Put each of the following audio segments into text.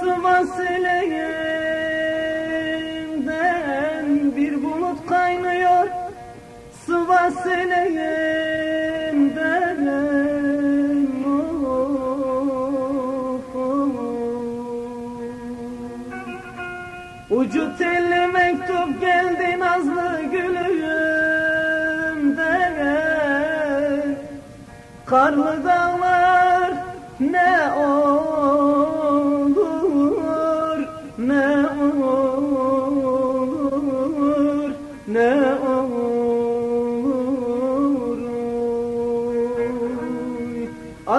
Sivas eleğimden bir bulut kaynıyor Sivas eleğimden of, of. Ucu telli mektup geldi nazlı gülümden Karlı dağlar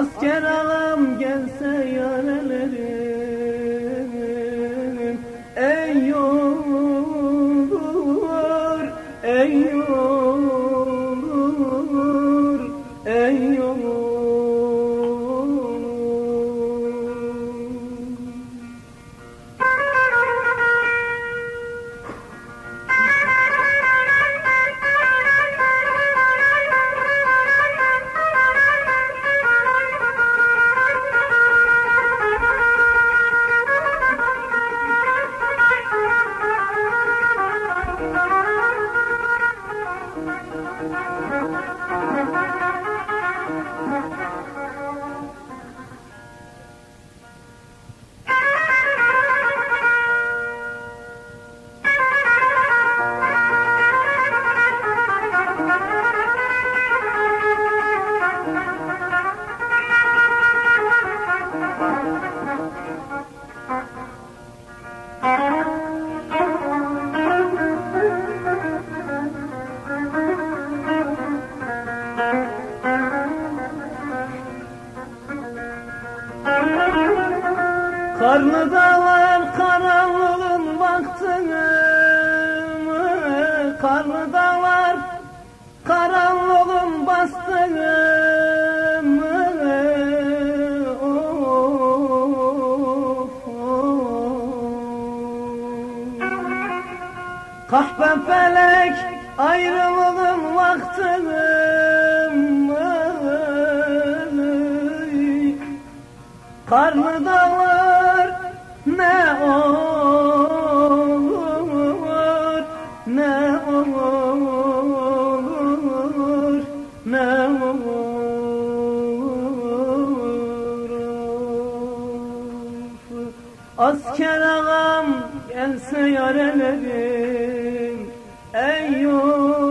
Asker ağam gelse Karlı dağlar karanlığın vaktini Karlı dağlar karanlığın bastığını. Kahpe felek ayrılığın vaktini Karlı dağlar ne olur ne olur ne olur. Asker ağam gelse yarelerim Ey olur